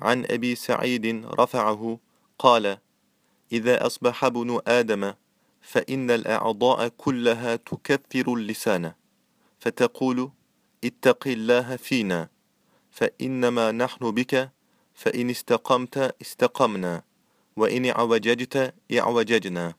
عن أبي سعيد رفعه قال إذا أصبح ابن آدم فإن الأعضاء كلها تكثر اللسان فتقول اتق الله فينا فإنما نحن بك فإن استقمت استقمنا وإن عوججت اعوججنا.